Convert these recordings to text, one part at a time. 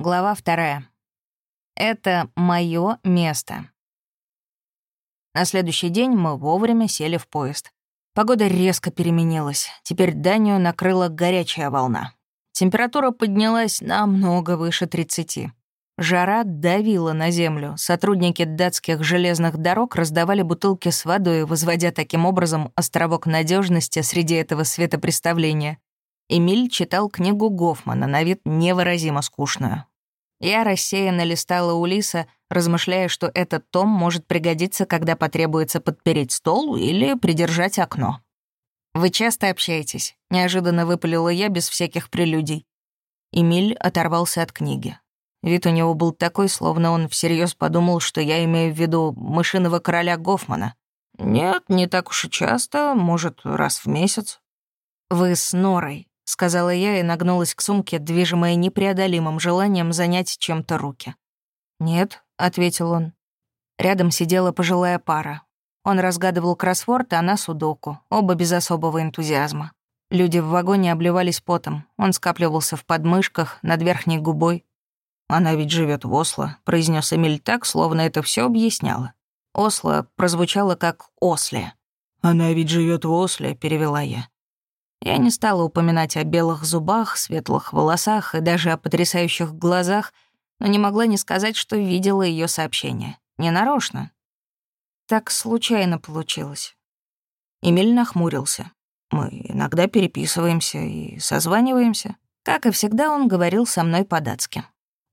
Глава вторая. Это мое место. На следующий день мы вовремя сели в поезд. Погода резко переменилась. Теперь Данию накрыла горячая волна. Температура поднялась намного выше 30. Жара давила на землю. Сотрудники датских железных дорог раздавали бутылки с водой, возводя таким образом островок надежности среди этого светопреставления. Эмиль читал книгу Гофмана, на вид невыразимо скучную. Я рассеянно листала у Лиса, размышляя, что этот том может пригодиться, когда потребуется подпереть стол или придержать окно. «Вы часто общаетесь?» — неожиданно выпалила я без всяких прелюдий. Эмиль оторвался от книги. Вид у него был такой, словно он всерьез подумал, что я имею в виду мышиного короля Гофмана. «Нет, не так уж и часто, может, раз в месяц». «Вы с Норой», — сказала я и нагнулась к сумке, движимая непреодолимым желанием занять чем-то руки. «Нет», — ответил он. Рядом сидела пожилая пара. Он разгадывал кроссворд, а она судоку, оба без особого энтузиазма. Люди в вагоне обливались потом, он скапливался в подмышках, над верхней губой. «Она ведь живет в Осло», — произнес Эмиль так, словно это все объясняло. Осло прозвучало как «Осле». «Она ведь живет в Осле», — перевела я. Я не стала упоминать о белых зубах, светлых волосах и даже о потрясающих глазах, но не могла не сказать, что видела ее сообщение. Не нарочно. Так случайно получилось. Эмиль нахмурился. Мы иногда переписываемся и созваниваемся. Как и всегда, он говорил со мной по-датски.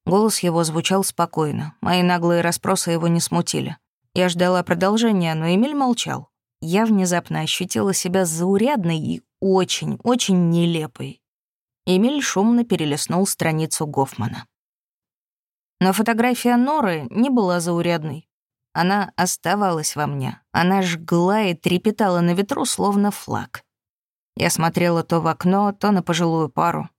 Голос его звучал спокойно, мои наглые расспросы его не смутили. Я ждала продолжения, но Эмиль молчал. Я внезапно ощутила себя заурядной и очень, очень нелепой. Эмиль шумно перелистнул страницу Гофмана. Но фотография Норы не была заурядной. Она оставалась во мне. Она жгла и трепетала на ветру, словно флаг. Я смотрела то в окно, то на пожилую пару.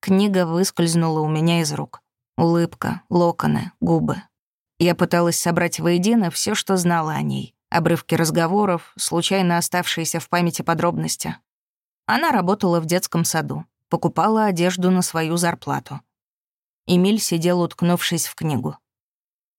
Книга выскользнула у меня из рук. Улыбка, локоны, губы. Я пыталась собрать воедино все, что знала о ней. Обрывки разговоров, случайно оставшиеся в памяти подробности. Она работала в детском саду, покупала одежду на свою зарплату. Эмиль сидел, уткнувшись в книгу.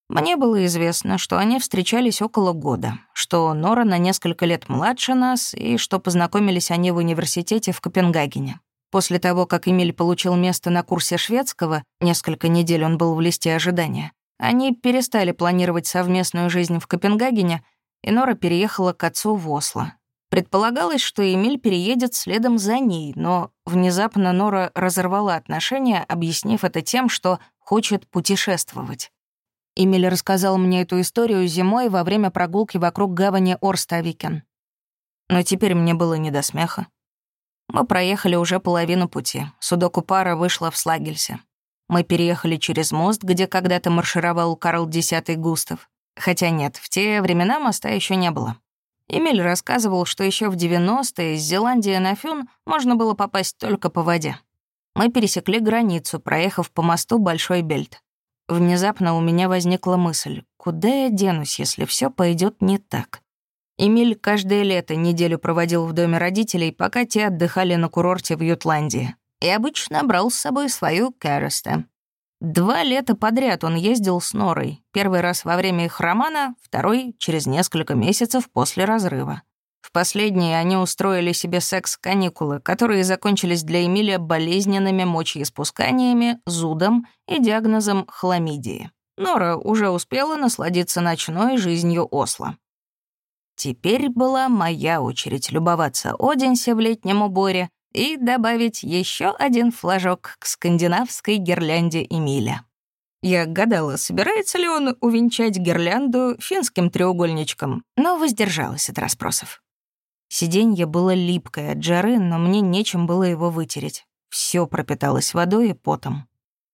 Мне было известно, что они встречались около года, что Нора на несколько лет младше нас и что познакомились они в университете в Копенгагене. После того, как Эмиль получил место на курсе шведского, несколько недель он был в листе ожидания, они перестали планировать совместную жизнь в Копенгагене, и Нора переехала к отцу в Осло. Предполагалось, что Эмиль переедет следом за ней, но внезапно Нора разорвала отношения, объяснив это тем, что хочет путешествовать. Эмиль рассказал мне эту историю зимой во время прогулки вокруг гавани Орставикен. Но теперь мне было не до смеха. Мы проехали уже половину пути. Судоку пара вышла в Слагельсе. Мы переехали через мост, где когда-то маршировал Карл X Густав. Хотя нет, в те времена моста еще не было. Эмиль рассказывал, что еще в 90-е из Зеландии на Фюн можно было попасть только по воде. Мы пересекли границу, проехав по мосту Большой Бельт. Внезапно у меня возникла мысль, куда я денусь, если все пойдет не так? Эмиль каждое лето неделю проводил в доме родителей, пока те отдыхали на курорте в Ютландии. И обычно брал с собой свою Кэросте. Два лета подряд он ездил с Норой. Первый раз во время их романа, второй — через несколько месяцев после разрыва. В последние они устроили себе секс-каникулы, которые закончились для Эмиля болезненными мочеиспусканиями, зудом и диагнозом хламидии. Нора уже успела насладиться ночной жизнью Осло. Теперь была моя очередь любоваться Одинсе в летнем уборе и добавить еще один флажок к скандинавской гирлянде Эмиля. Я гадала, собирается ли он увенчать гирлянду финским треугольничком, но воздержалась от расспросов. Сиденье было липкое от жары, но мне нечем было его вытереть. Все пропиталось водой и потом.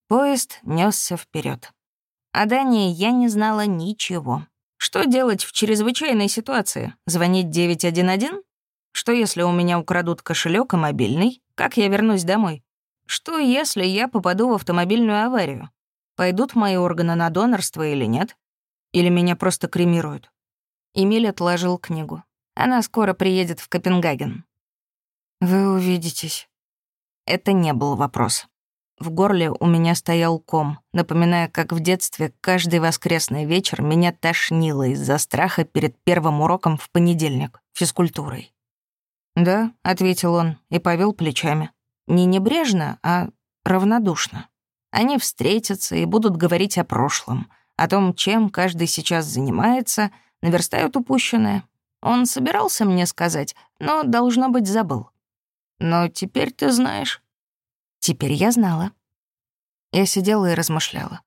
Поезд несся вперед. О Дании я не знала ничего. Что делать в чрезвычайной ситуации? Звонить 911? Что если у меня украдут кошелек и мобильный? Как я вернусь домой? Что если я попаду в автомобильную аварию? Пойдут мои органы на донорство или нет? Или меня просто кремируют? Эмиль отложил книгу. Она скоро приедет в Копенгаген. Вы увидитесь. Это не был вопрос. В горле у меня стоял ком, напоминая, как в детстве каждый воскресный вечер меня тошнило из-за страха перед первым уроком в понедельник, физкультурой. «Да», — ответил он и повел плечами. Не небрежно, а равнодушно. Они встретятся и будут говорить о прошлом, о том, чем каждый сейчас занимается, наверстают упущенное. Он собирался мне сказать, но, должно быть, забыл. Но теперь ты знаешь. Теперь я знала. Я сидела и размышляла.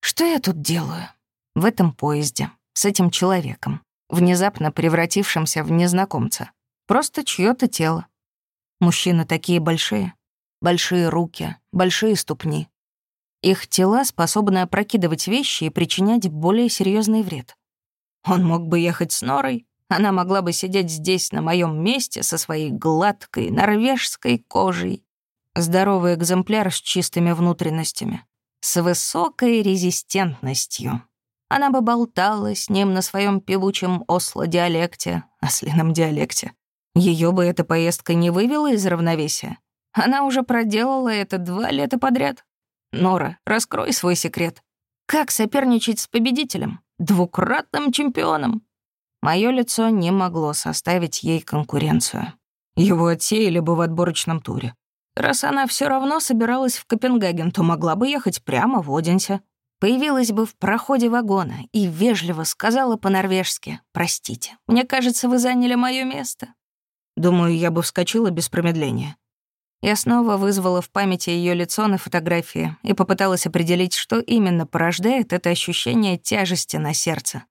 Что я тут делаю? В этом поезде, с этим человеком, внезапно превратившимся в незнакомца. Просто чье то тело. Мужчины такие большие. Большие руки, большие ступни. Их тела способны опрокидывать вещи и причинять более серьезный вред. Он мог бы ехать с Норой, она могла бы сидеть здесь, на моем месте, со своей гладкой норвежской кожей. Здоровый экземпляр с чистыми внутренностями, с высокой резистентностью. Она бы болтала с ним на своем певучем осло-диалекте, ослином диалекте. Ее бы эта поездка не вывела из равновесия. Она уже проделала это два лета подряд. Нора, раскрой свой секрет. Как соперничать с победителем, двукратным чемпионом? Мое лицо не могло составить ей конкуренцию. Его отсеяли бы в отборочном туре. Раз она все равно собиралась в Копенгаген, то могла бы ехать прямо в Одинсе. Появилась бы в проходе вагона и вежливо сказала по-норвежски «Простите, мне кажется, вы заняли мое место». Думаю, я бы вскочила без промедления. Я снова вызвала в памяти ее лицо на фотографии и попыталась определить, что именно порождает это ощущение тяжести на сердце.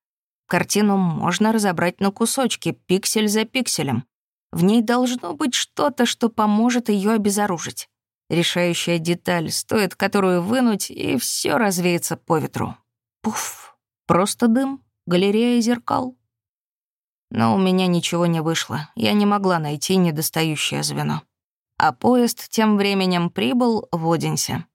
Картину можно разобрать на кусочки, пиксель за пикселем. В ней должно быть что-то, что поможет ее обезоружить. Решающая деталь, стоит которую вынуть, и все развеется по ветру. Пуф, просто дым, галерея зеркал. Но у меня ничего не вышло, я не могла найти недостающее звено. А поезд тем временем прибыл в Одинсе.